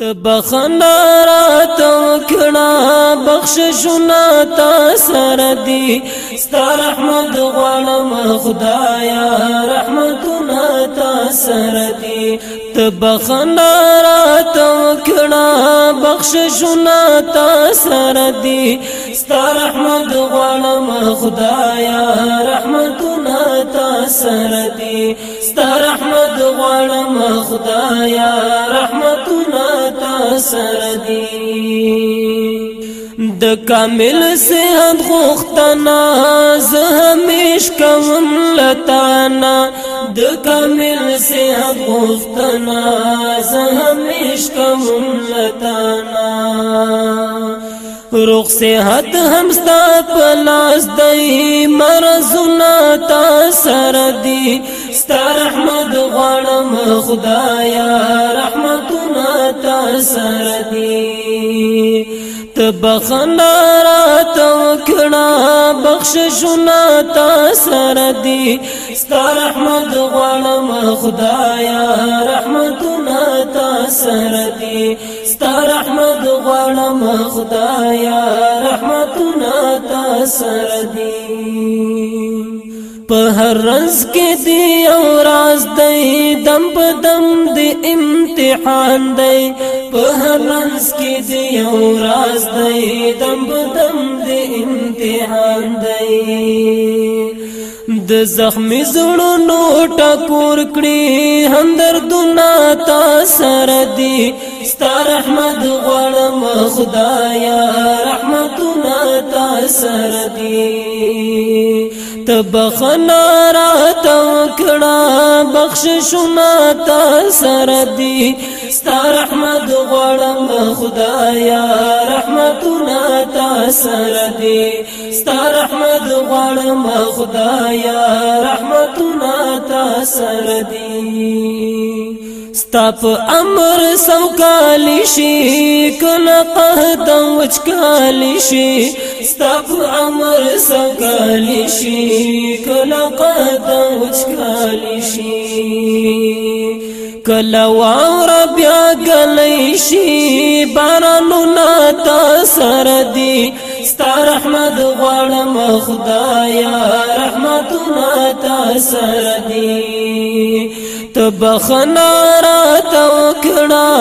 تبخنا راتم کنا بخششنا تا سر دی ستا رحمت غوالم خدایا رحمتنا تا سر دی تبخنا راتم کنا بخششنا تا سر دی ستا رحمت غوانم خدایا رحمتنا تا سردی ستا رحمت غوانم خدایا رحمتنا تا سردی د کامل صحت غوښتنا زه همیش کوم لتانا د کامل صحت غوښتنا زه همیش کوم لتانا روغ صحت هم ستا پلاس دی مرزنا تا سر دی ستا رحمت غړم خدایا رحمتنا تا سر دی تبخنا را توکنا بخششنا تا سر دی ستا رحمت غوانم خدایا رحمتنا تا سرتی ستا رحمت غوانم خدایا رحمتنا تا سرتی په هر رز کې دی او راز دی دم په دم دی امتحان دی په هر رز کې دی او راز دی دم په دم دی امتحان دی د زخمی زړونو ټکور کړی همدردونه تا سره دی ستا رحمت غواړم خدایا رحمتونه تا سره دی تبخنا رات وکړه بخششونه تا سره دی ستا رحمت غواړم خدایا یم خدایا رحمتنا تا سر دی ستاپ امر سم کالی شي کنا قهد وچ کالی شي ستاپ امر سم کالی شي کنا قهد وچ کالی شي کلا واور بیا غلی شي بارانو نا تا سر دی ستا رحمت غواړم خدایا رحمتونه تا سره دي تبخنا را توکړه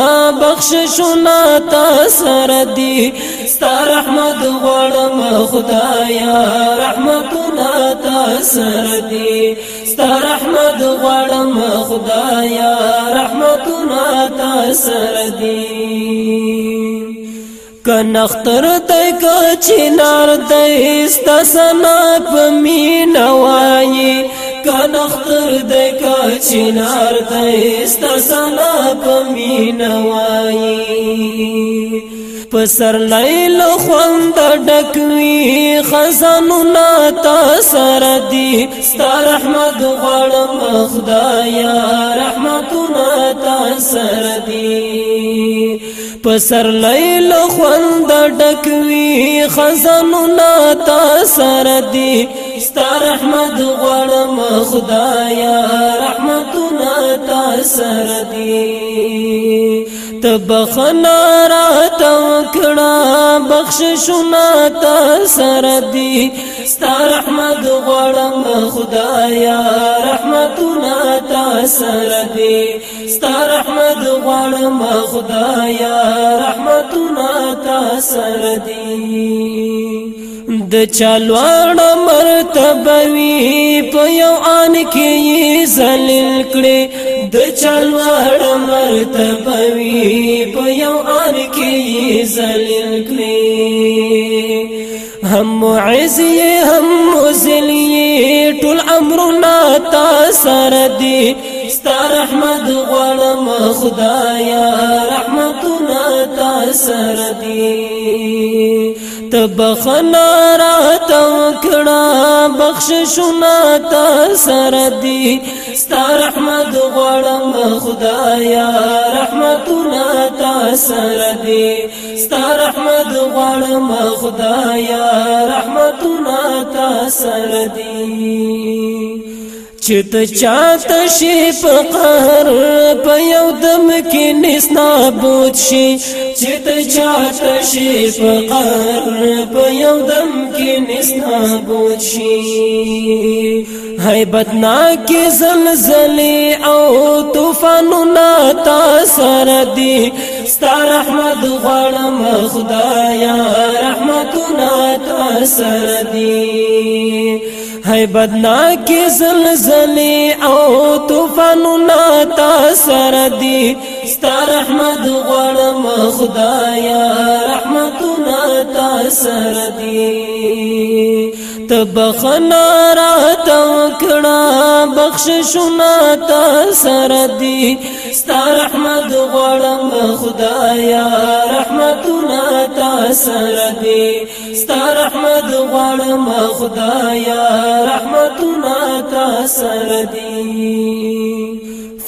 بخششونه تا سره دي ستا رحمت غواړم خدایا رحمتونه تا سره دي ستا رحمت غواړم خدایا رحمتونه تا سره دي کنختر لکه چنار د استا سنا په مینا وایي کان اختر د کا چنار د استا سنا په مینا وایي پسر لیل خوند ډکوي خزانو نا تا سر دی ستا رحمت غړم خدایا رحمتنا تا سر دی پسر لیل خوند ډکوي خزانونه تا سره دي ستر رحمت غړم خدایا رحمتونه تا سره دي تبخنا راتم ک بخششونه تا سره دي ستا رحمت غواړم خدایا رحمتونه تا سره دي ستا رحمت غواړم خدایا رحمتونه تا سره دي د چالوان مرتبه وی په یو ان کې زلیل کړي د چالوان مرتبه وی په یو ان کې زلیل کړي هم معز هم مزلی ټول امرنا تا سره دي ستا رحمت غواړم خدایا رحمتنا تا سره دي تبخنا رات وکړه بخششنا تا سر دی ستا رحمت غواړم خدایا رحمتنا تا سر دی ستا رحمت غواړم خدایا رحمتنا تا سر دی چې د چاته شي په قهر په یو دم کې نسنا بوت شي چې د چاته شي په قهر په یو دم کې نسنا بوت شي هیبت نا کې زلزلې او طوفانونه تا سره دي ستا رحمت غواړم خدایا رحمتونه تا سره دي هی بدنا کی زلزلی او توفانو نا تا سر دی ستا رحمت غړم خدایا رحمتو نا تا سر دی تبخنا را توکڑا بخششنا تا سر دی ستا رحمت غړم خدایا رحمتو تا سره دی ستا رحمت غواړم خدایا رحمتونه تا سره دی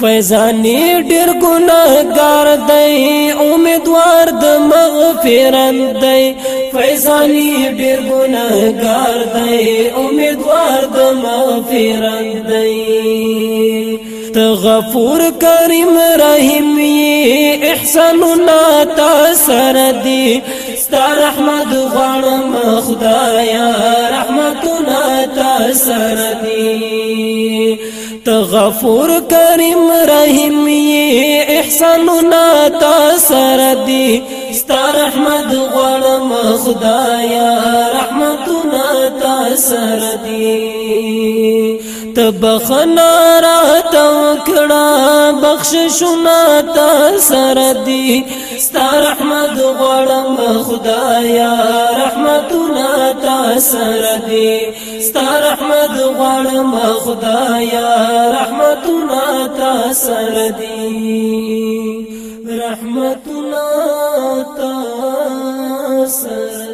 فیضانی ډیر ګناګار دی امیدوار د مغفرت دی فیضانی ډیر ګناګار دی امیدوار د مغفرت دی تغفور کریم رحیم یې احسانونه تا سره دي ستا رحمت غواړم خدایا رحمتونه تا سره دي تغفور کریم رحیم یې احسانونه تا سره دي ستا رحمت غواړم خدایا رحمتونه تا سره دي تبخنا رات بخششونه تا سره دی ستا رحمت غواړم خدایا رحمتونه تا سره دی ستا رحمت غواړم خدایا رحمتونه تا سره دی رحمتونه تا سره